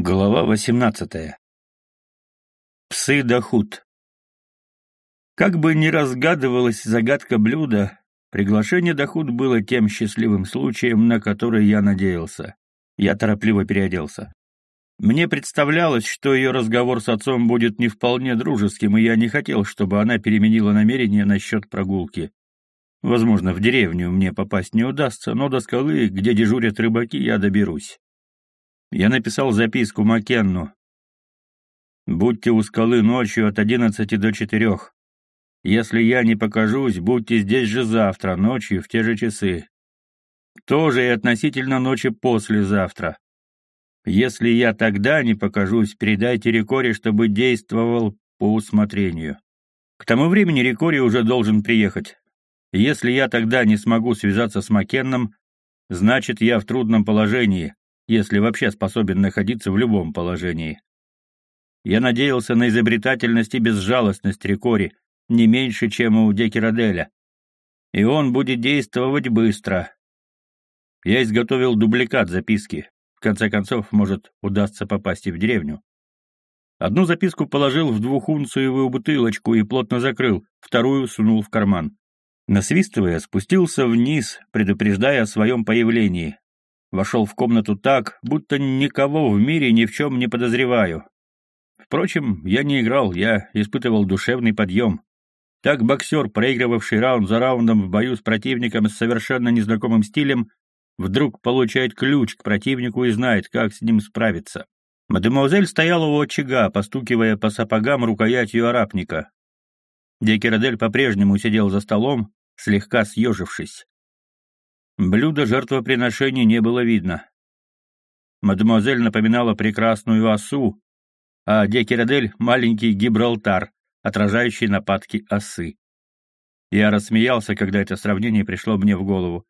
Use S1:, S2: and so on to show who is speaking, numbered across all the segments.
S1: Глава восемнадцатая. Псы Дахут. Как бы ни разгадывалась загадка блюда, приглашение Дахут было тем счастливым случаем, на который я надеялся. Я торопливо переоделся. Мне представлялось, что ее разговор с отцом будет не вполне дружеским, и я не хотел, чтобы она переменила намерение насчет прогулки. Возможно, в деревню мне попасть не удастся, но до скалы, где дежурят рыбаки, я доберусь. Я написал записку Макенну. «Будьте у скалы ночью от одиннадцати до четырех. Если я не покажусь, будьте здесь же завтра, ночью, в те же часы. Тоже и относительно ночи послезавтра. Если я тогда не покажусь, передайте Рикоре, чтобы действовал по усмотрению. К тому времени Рикори уже должен приехать. Если я тогда не смогу связаться с Макенном, значит, я в трудном положении, если вообще способен находиться в любом положении. Я надеялся на изобретательность и безжалостность Рикори, не меньше, чем у Декераделя. И он будет действовать быстро. Я изготовил дубликат записки. В конце концов, может, удастся попасть и в деревню. Одну записку положил в двухунциевую бутылочку и плотно закрыл, вторую сунул в карман. Насвистывая, спустился вниз, предупреждая о своем появлении. Вошел в комнату так, будто никого в мире ни в чем не подозреваю. Впрочем, я не играл, я испытывал душевный подъем. Так боксер, проигрывавший раунд за раундом в бою с противником с совершенно незнакомым стилем, вдруг получает ключ к противнику и знает, как с ним справиться. Мадемуазель стояла у очага, постукивая по сапогам рукоятью арапника. Декерадель по-прежнему сидел за столом, слегка съежившись. Блюда жертвоприношений не было видно. Мадемуазель напоминала прекрасную осу, а Декерадель — маленький Гибралтар, отражающий нападки осы. Я рассмеялся, когда это сравнение пришло мне в голову.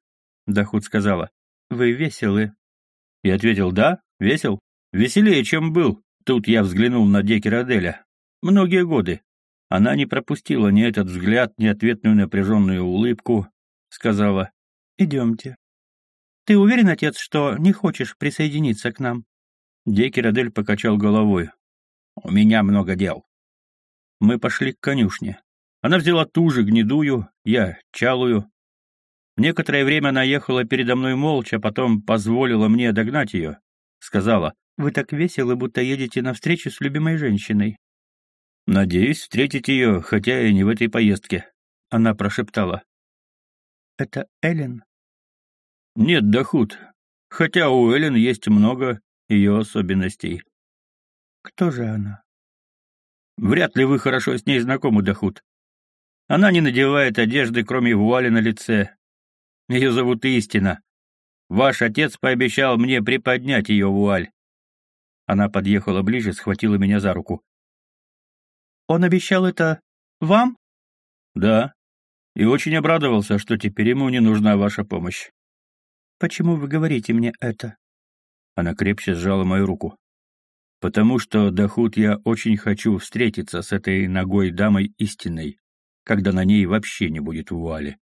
S1: Дахут сказала, «Вы веселы». Я ответил, «Да, весел. Веселее, чем был». Тут я взглянул на Декераделя. Многие годы. Она не пропустила ни этот взгляд, ни ответную напряженную улыбку. Сказала, Идемте. Ты уверен, отец, что не хочешь присоединиться к нам? Декерадель покачал головой. У меня много дел. Мы пошли к конюшне. Она взяла ту же гнедую, я чалую. Некоторое время она ехала передо мной молча, потом позволила мне догнать ее. Сказала, «Вы так веселы, будто едете на встречу с любимой женщиной». «Надеюсь встретить ее, хотя и не в этой поездке», — она прошептала. «Это Эллен?» Нет, Дахут. Хотя у Эллен есть много ее особенностей. Кто же она? Вряд ли вы хорошо с ней знакомы, Дахут. Она не надевает одежды, кроме вуали на лице. Ее зовут Истина. Ваш отец пообещал мне приподнять ее вуаль. Она подъехала ближе, схватила меня за руку. Он обещал это вам? Да. И очень обрадовался, что теперь ему не нужна ваша помощь. Почему вы говорите мне это?» Она крепче сжала мою руку. «Потому что, Дахут, я очень хочу встретиться с этой ногой дамой истинной, когда на ней вообще не будет вуали.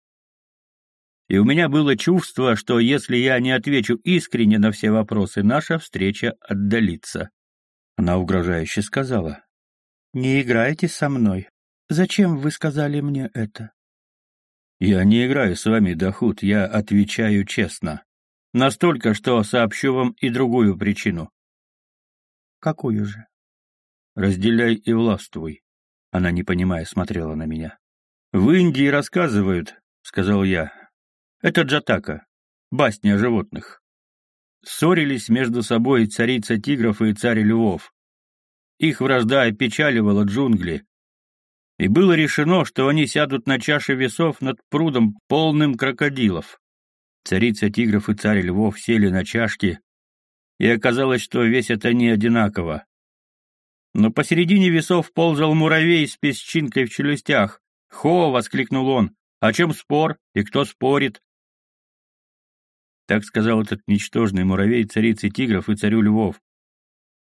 S1: И у меня было чувство, что если я не отвечу искренне на все вопросы, наша встреча отдалится». Она угрожающе сказала. «Не играйте со мной. Зачем вы сказали мне это?» «Я не играю с вами, Дахут, я отвечаю честно. Настолько, что сообщу вам и другую причину». «Какую же?» «Разделяй и властвуй». Она, не понимая, смотрела на меня. «В Индии рассказывают», — сказал я. «Это Джатака, басни о животных. Ссорились между собой царица тигров и царь львов. Их вражда опечаливала джунгли, и было решено, что они сядут на чаше весов над прудом, полным крокодилов. Царица тигров и царь львов сели на чашки, и оказалось, что весят они одинаково. Но посередине весов ползал муравей с песчинкой в челюстях. «Хо!» — воскликнул он. «О чем спор? И кто спорит?» Так сказал этот ничтожный муравей царице тигров и царю львов.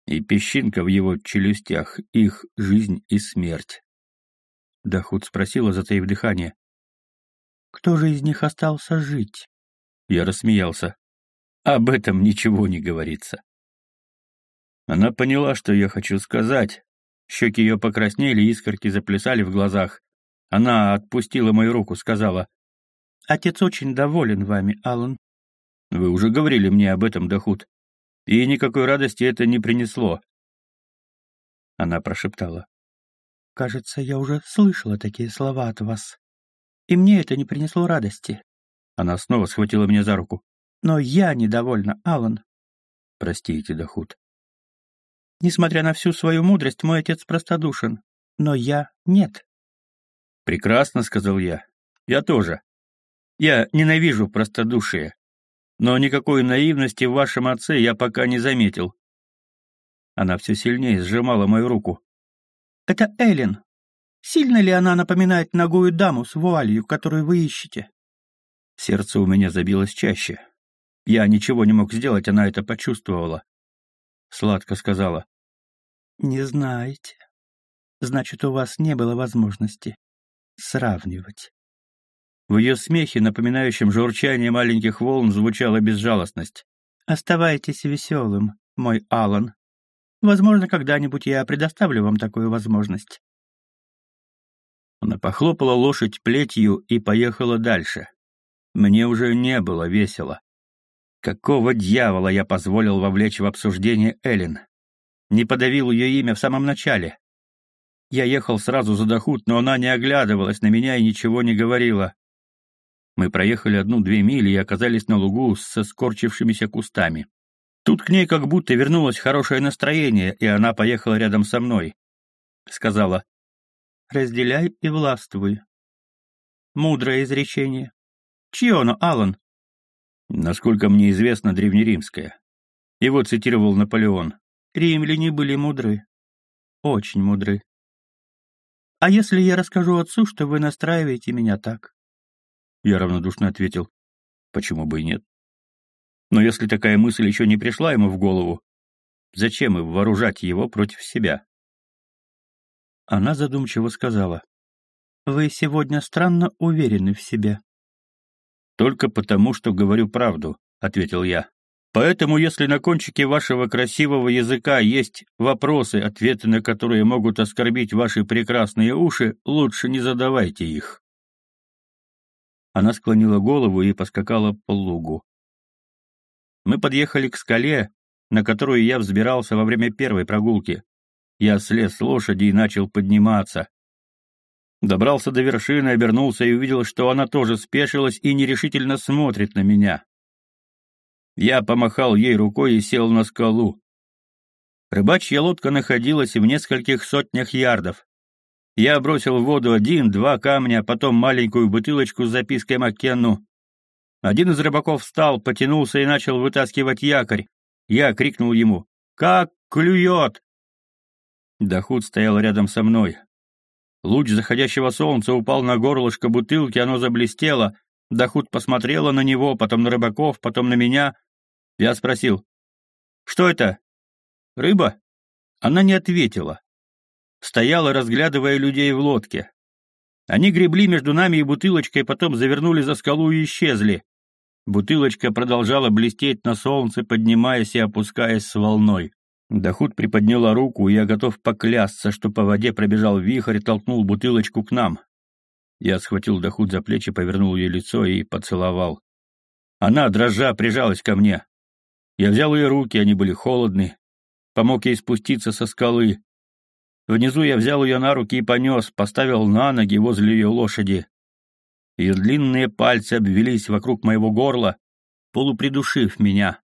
S1: И песчинка в его челюстях — их жизнь и смерть. Дахут спросила, затаив дыхание. «Кто же из них остался жить?» Я рассмеялся. «Об этом ничего не говорится». Она поняла, что я хочу сказать. Щеки ее покраснели, искорки заплясали в глазах. Она отпустила мою руку, сказала, «Отец очень доволен вами, Аллан». «Вы уже говорили мне об этом, Дахут. И никакой радости это не принесло». Она прошептала, «Кажется, я уже слышала такие слова от вас. И мне это не принесло радости». Она снова схватила меня за руку. «Но я недовольна, Аллан». «Простите, Дахут». «Несмотря на всю свою мудрость, мой отец простодушен. Но я нет». «Прекрасно», — сказал я. «Я тоже. Я ненавижу простодушие. Но никакой наивности в вашем отце я пока не заметил». Она все сильнее сжимала мою руку. «Это Эллен. Сильно ли она напоминает ногую даму с вуалью, которую вы ищете?» Сердце у меня забилось чаще. Я ничего не мог сделать, она это почувствовала. Сладко сказала. «Не знаете. Значит, у вас не было возможности сравнивать». В ее смехе, напоминающем журчание маленьких волн, звучала безжалостность. «Оставайтесь веселым, мой Алан. Возможно, когда-нибудь я предоставлю вам такую возможность». Она похлопала лошадь плетью и поехала дальше. Мне уже не было весело. Какого дьявола я позволил вовлечь в обсуждение Эллен? Не подавил ее имя в самом начале. Я ехал сразу за Дахут, но она не оглядывалась на меня и ничего не говорила. Мы проехали одну-две мили и оказались на лугу со скорчившимися кустами. Тут к ней как будто вернулось хорошее настроение, и она поехала рядом со мной. Сказала, «Разделяй и властвуй». Мудрое изречение. Чье оно, Алан? Насколько мне известно, древнеримское. Его цитировал Наполеон. Римляне были мудры. Очень мудры. А если я расскажу отцу, что вы настраиваете меня так? Я равнодушно ответил. Почему бы и нет? Но если такая мысль еще не пришла ему в голову, зачем и вооружать его против себя? Она задумчиво сказала. «Вы сегодня странно уверены в себе». «Только потому, что говорю правду», — ответил я. «Поэтому, если на кончике вашего красивого языка есть вопросы, ответы на которые могут оскорбить ваши прекрасные уши, лучше не задавайте их». Она склонила голову и поскакала по лугу. Мы подъехали к скале, на которую я взбирался во время первой прогулки. Я слез с лошади и начал подниматься. Добрался до вершины, обернулся и увидел, что она тоже спешилась и нерешительно смотрит на меня. Я помахал ей рукой и сел на скалу. Рыбачья лодка находилась в нескольких сотнях ярдов. Я бросил в воду один, два камня, потом маленькую бутылочку с запиской Маккенну. Один из рыбаков встал, потянулся и начал вытаскивать якорь. Я крикнул ему «Как клюет!» Дахут стоял рядом со мной. Луч заходящего солнца упал на горлышко бутылки, оно заблестело. Дахут посмотрела на него, потом на рыбаков, потом на меня. Я спросил, «Что это? Рыба?» Она не ответила. Стояла, разглядывая людей в лодке. Они гребли между нами и бутылочкой, потом завернули за скалу и исчезли. Бутылочка продолжала блестеть на солнце, поднимаясь и опускаясь с волной. Дахут приподняла руку, и я готов поклясться, что по воде пробежал вихрь и толкнул бутылочку к нам. Я схватил Дахут за плечи, повернул ее лицо и поцеловал. Она, дрожа, прижалась ко мне. Я взял ее руки, они были холодны. Помог ей спуститься со скалы. Внизу я взял ее на руки и понес, поставил на ноги возле ее лошади. Ее длинные пальцы обвелись вокруг моего горла, полупридушив меня.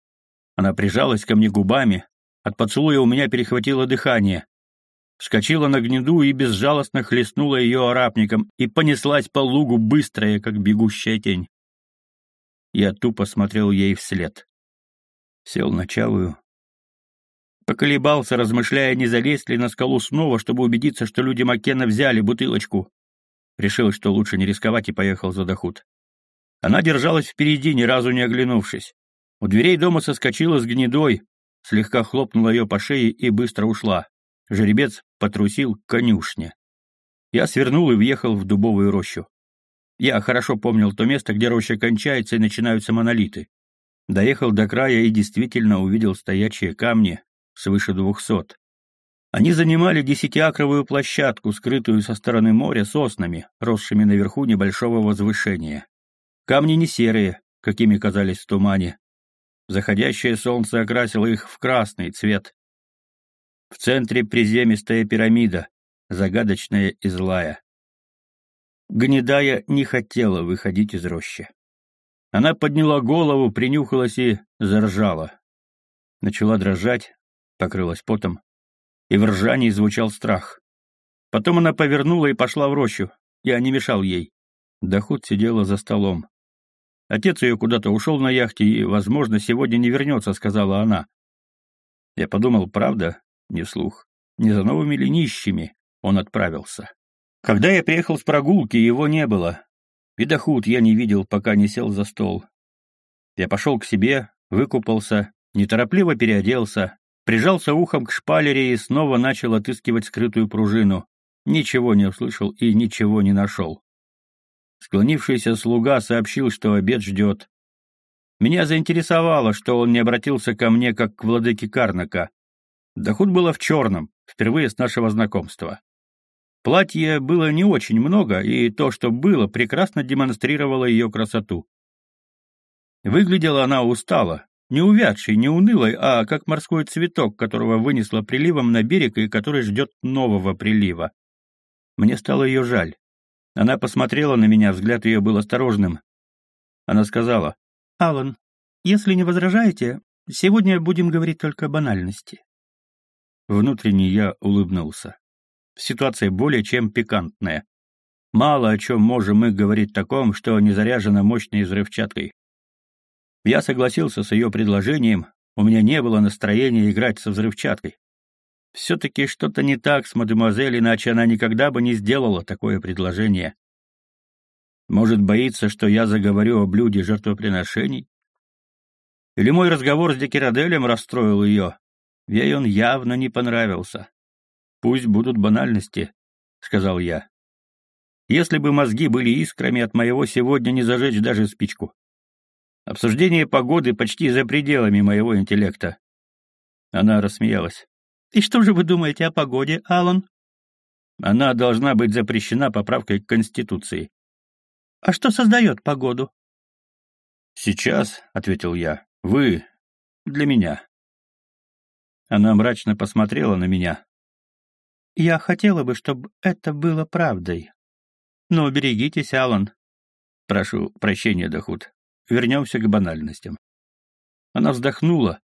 S1: Она прижалась ко мне губами, от поцелуя у меня перехватило дыхание. Вскочила на гнеду и безжалостно хлестнула ее арапником и понеслась по лугу быстрая, как бегущая тень. Я тупо смотрел ей вслед. Сел на чавую. Поколебался, размышляя, не залезть ли на скалу снова, чтобы убедиться, что люди Маккена взяли бутылочку. Решил, что лучше не рисковать, и поехал за доход. Она держалась впереди, ни разу не оглянувшись. У дверей дома соскочила с гнедой, слегка хлопнула ее по шее и быстро ушла. Жеребец потрусил к конюшне. Я свернул и въехал в дубовую рощу. Я хорошо помнил то место, где роща кончается и начинаются монолиты. Доехал до края и действительно увидел стоячие камни, свыше двухсот. Они занимали десятиакровую площадку, скрытую со стороны моря соснами, росшими наверху небольшого возвышения. Камни не серые, какими казались в тумане. Заходящее солнце окрасило их в красный цвет. В центре приземистая пирамида, загадочная и злая. Гнедая не хотела выходить из рощи. Она подняла голову, принюхалась и заржала. Начала дрожать, покрылась потом, и в ржании звучал страх. Потом она повернула и пошла в рощу. Я не мешал ей. Доход сидела за столом. Отец ее куда-то ушел на яхте и, возможно, сегодня не вернется, сказала она. Я подумал, правда, не вслух, не за новыми ли нищими он отправился. Когда я приехал с прогулки, его не было. И доход я не видел, пока не сел за стол. Я пошел к себе, выкупался, неторопливо переоделся, прижался ухом к шпалере и снова начал отыскивать скрытую пружину. Ничего не услышал и ничего не нашел. Склонившийся слуга сообщил, что обед ждет. Меня заинтересовало, что он не обратился ко мне, как к владыке Карнака. Доход было в черном, впервые с нашего знакомства. Платья было не очень много, и то, что было, прекрасно демонстрировало ее красоту. Выглядела она устало, не увядшей, не унылой, а как морской цветок, которого вынесло приливом на берег и который ждет нового прилива. Мне стало ее жаль. Она посмотрела на меня, взгляд ее был осторожным. Она сказала, «Аллан, если не возражаете, сегодня будем говорить только о банальности». Внутренне я улыбнулся. Ситуация более чем пикантная. Мало о чем можем мы говорить таком, что не заряжено мощной взрывчаткой. Я согласился с ее предложением, у меня не было настроения играть со взрывчаткой. Все-таки что-то не так с мадемуазель, иначе она никогда бы не сделала такое предложение. Может, боится, что я заговорю о блюде жертвоприношений? Или мой разговор с Декираделем расстроил ее? Ей он явно не понравился. «Пусть будут банальности», — сказал я. «Если бы мозги были искрами, от моего сегодня не зажечь даже спичку. Обсуждение погоды почти за пределами моего интеллекта». Она рассмеялась. И что же вы думаете о погоде, Алан? Она должна быть запрещена поправкой к Конституции. А что создает погоду? Сейчас, — ответил я, — вы для меня. Она мрачно посмотрела на меня. Я хотела бы, чтобы это было правдой. Но берегитесь, Алан. Прошу прощения, Дахут. Вернемся к банальностям. Она вздохнула,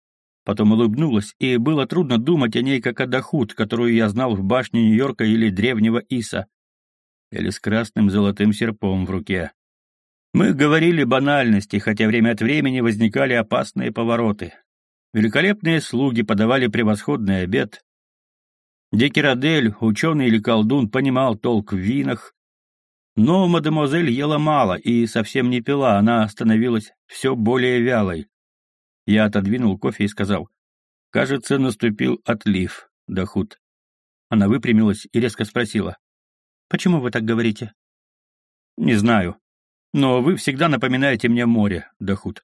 S1: Потом улыбнулась, и было трудно думать о ней как о Дахут, которую я знал в башне Нью-Йорка или древнего Иса, или с красным золотым серпом в руке. Мы говорили банальности, хотя время от времени возникали опасные повороты. Великолепные слуги подавали превосходный обед. Декерадель, ученый или колдун, понимал толк в винах. Но мадемуазель ела мало и совсем не пила, она становилась все более вялой. Я отодвинул кофе и сказал, «Кажется, наступил отлив, Дахут». Она выпрямилась и резко спросила, «Почему вы так говорите?» «Не знаю. Но вы всегда напоминаете мне море, Дахут.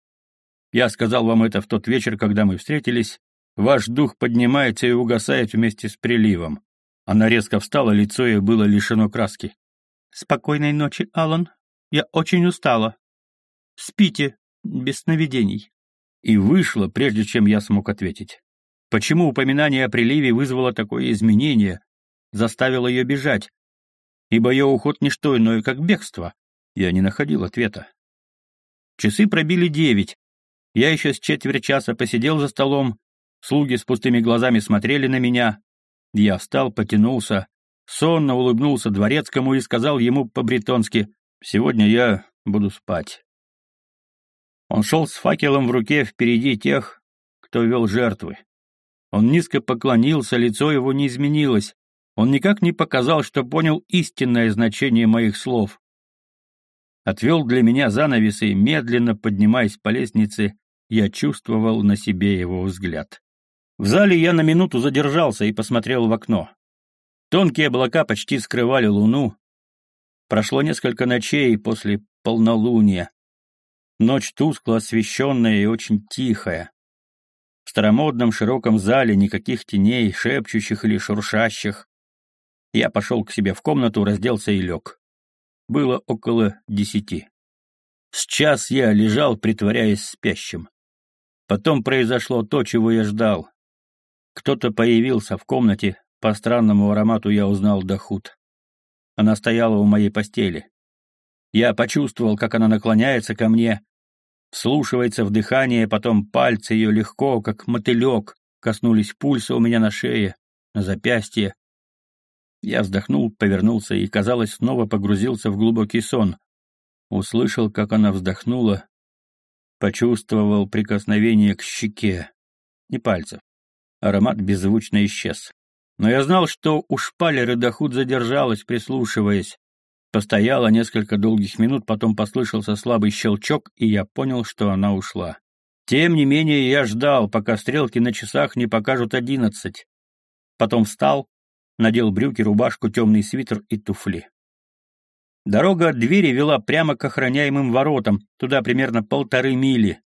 S1: Я сказал вам это в тот вечер, когда мы встретились. Ваш дух поднимается и угасает вместе с приливом». Она резко встала, лицо ее было лишено краски. «Спокойной ночи, Алан. Я очень устала. Спите, без сновидений» и вышла, прежде чем я смог ответить. Почему упоминание о приливе вызвало такое изменение, заставило ее бежать? Ибо ее уход не что иное, как бегство. Я не находил ответа. Часы пробили девять. Я еще с четверть часа посидел за столом, слуги с пустыми глазами смотрели на меня. Я встал, потянулся, сонно улыбнулся дворецкому и сказал ему по-бретонски «Сегодня я буду спать». Он шел с факелом в руке впереди тех, кто вел жертвы. Он низко поклонился, лицо его не изменилось. Он никак не показал, что понял истинное значение моих слов. Отвел для меня занавесы медленно поднимаясь по лестнице, я чувствовал на себе его взгляд. В зале я на минуту задержался и посмотрел в окно. Тонкие облака почти скрывали луну. Прошло несколько ночей после полнолуния. Ночь тускло освещенная и очень тихая. В старомодном широком зале никаких теней, шепчущих или шуршащих. Я пошел к себе в комнату, разделся и лег. Было около десяти. С час я лежал, притворяясь спящим. Потом произошло то, чего я ждал. Кто-то появился в комнате, по странному аромату я узнал Дахут. Она стояла у моей постели. Я почувствовал, как она наклоняется ко мне, вслушивается в дыхание, потом пальцы ее легко, как мотылек, коснулись пульса у меня на шее, на запястье. Я вздохнул, повернулся и, казалось, снова погрузился в глубокий сон. Услышал, как она вздохнула, почувствовал прикосновение к щеке, не пальцев. Аромат беззвучно исчез. Но я знал, что у шпалеры Дахут задержалась, прислушиваясь. Постояла несколько долгих минут, потом послышался слабый щелчок, и я понял, что она ушла. Тем не менее, я ждал, пока стрелки на часах не покажут одиннадцать. Потом встал, надел брюки, рубашку, темный свитер и туфли. Дорога от двери вела прямо к охраняемым воротам, туда примерно полторы мили.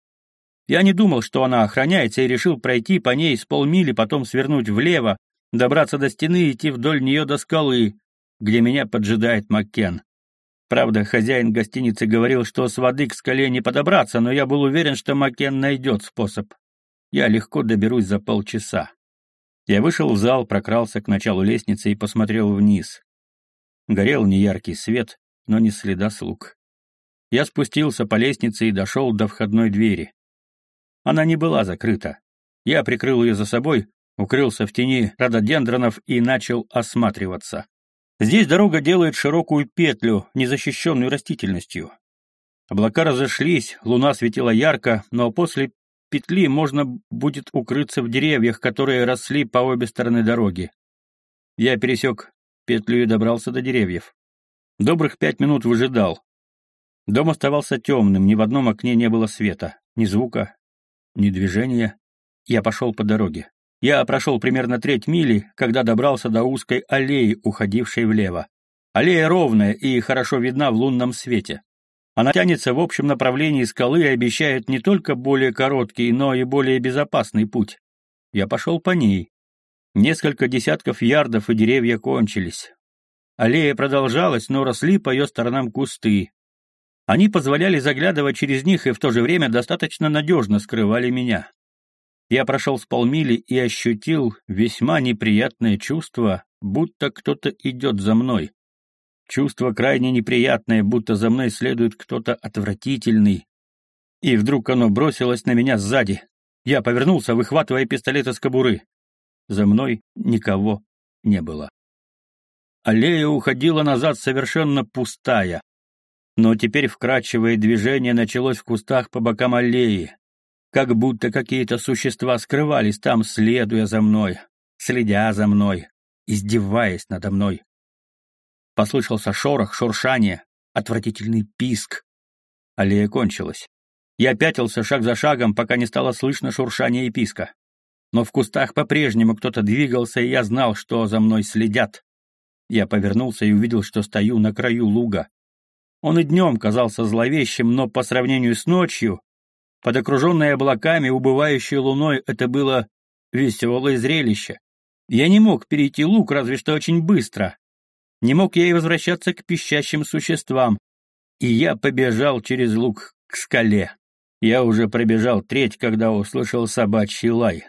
S1: Я не думал, что она охраняется, и решил пройти по ней с полмили, потом свернуть влево, добраться до стены и идти вдоль нее до скалы, где меня поджидает Маккен. Правда, хозяин гостиницы говорил, что с воды к скале не подобраться, но я был уверен, что Маккен найдет способ. Я легко доберусь за полчаса. Я вышел в зал, прокрался к началу лестницы и посмотрел вниз. Горел неяркий свет, но не следа слуг. Я спустился по лестнице и дошел до входной двери. Она не была закрыта. Я прикрыл ее за собой, укрылся в тени рододендронов и начал осматриваться. Здесь дорога делает широкую петлю, незащищенную растительностью. Облака разошлись, луна светила ярко, но после петли можно будет укрыться в деревьях, которые росли по обе стороны дороги. Я пересек петлю и добрался до деревьев. Добрых пять минут выжидал. Дом оставался темным, ни в одном окне не было света, ни звука, ни движения. Я пошел по дороге. Я прошел примерно треть мили, когда добрался до узкой аллеи, уходившей влево. Аллея ровная и хорошо видна в лунном свете. Она тянется в общем направлении скалы и обещает не только более короткий, но и более безопасный путь. Я пошел по ней. Несколько десятков ярдов и деревья кончились. Аллея продолжалась, но росли по ее сторонам кусты. Они позволяли заглядывать через них и в то же время достаточно надежно скрывали меня. Я прошел с полмили и ощутил весьма неприятное чувство, будто кто-то идет за мной. Чувство крайне неприятное, будто за мной следует кто-то отвратительный. И вдруг оно бросилось на меня сзади. Я повернулся, выхватывая пистолет из кобуры. За мной никого не было. Аллея уходила назад совершенно пустая. Но теперь вкрадчивое движение началось в кустах по бокам аллеи как будто какие-то существа скрывались там, следуя за мной, следя за мной, издеваясь надо мной. Послышался шорох, шуршание, отвратительный писк. Аллея кончилась. Я пятился шаг за шагом, пока не стало слышно шуршания и писка. Но в кустах по-прежнему кто-то двигался, и я знал, что за мной следят. Я повернулся и увидел, что стою на краю луга. Он и днем казался зловещим, но по сравнению с ночью под окруженной облаками, убывающей луной, это было веселое зрелище. Я не мог перейти луг, разве что очень быстро. Не мог я и возвращаться к пищащим существам. И я побежал через луг к скале. Я уже пробежал треть, когда услышал собачий лай.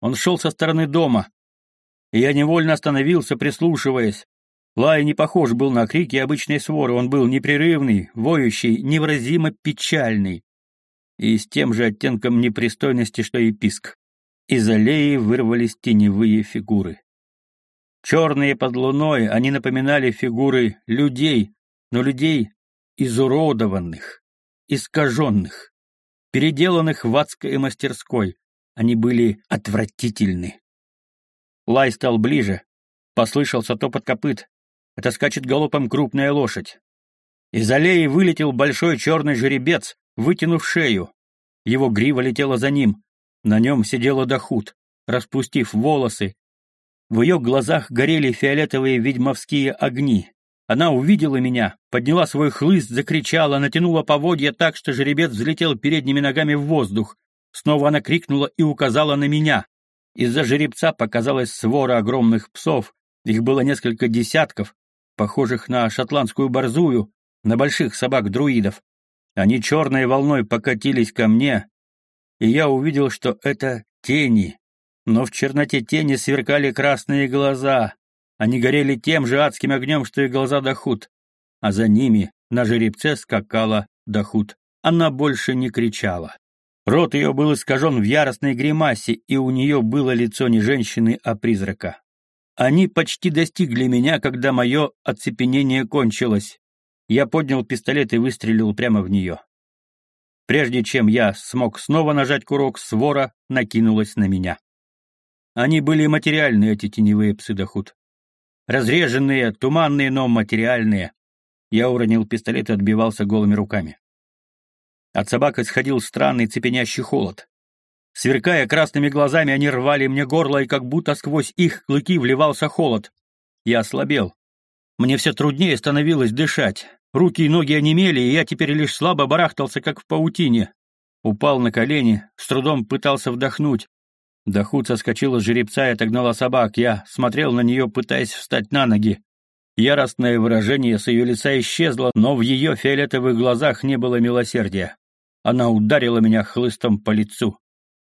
S1: Он шел со стороны дома, и я невольно остановился, прислушиваясь. Лай не похож был на крики обычной своры, он был непрерывный, воющий, невыразимо печальный и с тем же оттенком непристойности, что и писк. Из аллеи вырвались теневые фигуры. Черные под луной, они напоминали фигуры людей, но людей изуродованных, искаженных, переделанных в адской мастерской. Они были отвратительны. Лай стал ближе. Послышался топот копыт. Это скачет галопом крупная лошадь. Из аллеи вылетел большой черный жеребец, вытянув шею. Его грива летела за ним. На нем сидела Дахут, распустив волосы. В ее глазах горели фиолетовые ведьмовские огни. Она увидела меня, подняла свой хлыст, закричала, натянула поводья так, что жеребец взлетел передними ногами в воздух. Снова она крикнула и указала на меня. Из-за жеребца показалась свора огромных псов, их было несколько десятков, похожих на шотландскую борзую, на больших собак-друидов. Они черной волной покатились ко мне, и я увидел, что это тени. Но в черноте тени сверкали красные глаза. Они горели тем же адским огнем, что и глаза Дахут. А за ними на жеребце скакала Дахут. Она больше не кричала. Рот ее был искажен в яростной гримасе, и у нее было лицо не женщины, а призрака. Они почти достигли меня, когда мое оцепенение кончилось. Я поднял пистолет и выстрелил прямо в нее. Прежде чем я смог снова нажать курок, свора накинулась на меня. Они были материальные, эти теневые псы Дахут. Разреженные, туманные, но материальные. Я уронил пистолет и отбивался голыми руками. От собак исходил странный цепенящий холод. Сверкая красными глазами, они рвали мне горло, и как будто сквозь их клыки вливался холод. Я ослабел. Мне все труднее становилось дышать. Руки и ноги онемели, и я теперь лишь слабо барахтался, как в паутине. Упал на колени, с трудом пытался вдохнуть. Дахут соскочила с жеребца и отогнала собак. Я смотрел на нее, пытаясь встать на ноги. Яростное выражение с ее лица исчезло, но в ее фиолетовых глазах не было милосердия. Она ударила меня хлыстом по лицу.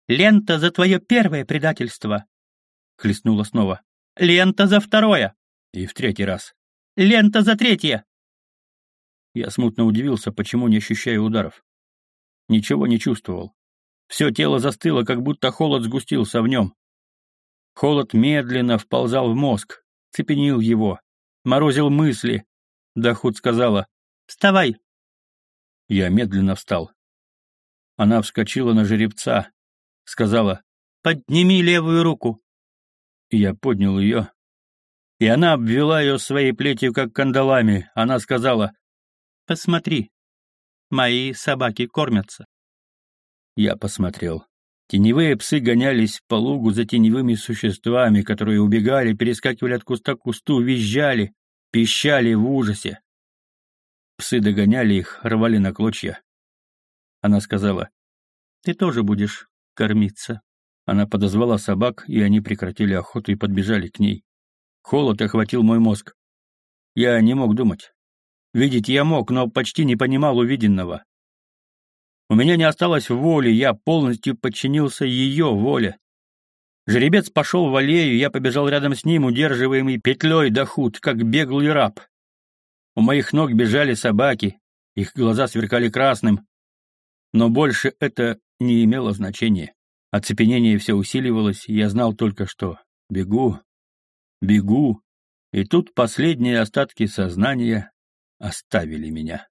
S1: «Лента за твое первое предательство!» Хлестнула снова. «Лента за второе!» И в третий раз. «Лента за третье!» Я смутно удивился, почему не ощущаю ударов. Ничего не чувствовал. Все тело застыло, как будто холод сгустился в нем. Холод медленно вползал в мозг, цепенил его, морозил мысли. Дахут сказала «Вставай!» Я медленно встал. Она вскочила на жеребца, сказала «Подними левую руку». Я поднял ее, и она обвела ее своей плетью, как кандалами. Она сказала «Посмотри, мои собаки кормятся». Я посмотрел. Теневые псы гонялись по лугу за теневыми существами, которые убегали, перескакивали от куста к кусту, визжали, пищали в ужасе. Псы догоняли их, рвали на клочья. Она сказала, «Ты тоже будешь кормиться». Она подозвала собак, и они прекратили охоту и подбежали к ней. Холод охватил мой мозг. Я не мог думать. Видеть я мог, но почти не понимал увиденного. У меня не осталось воли, я полностью подчинился ее воле. Жеребец пошел в аллею, я побежал рядом с ним, удерживаемый петлей до худ, как беглый раб. У моих ног бежали собаки, их глаза сверкали красным. Но больше это не имело значения. Оцепенение все усиливалось, я знал только, что бегу, бегу, и тут последние остатки сознания оставили меня.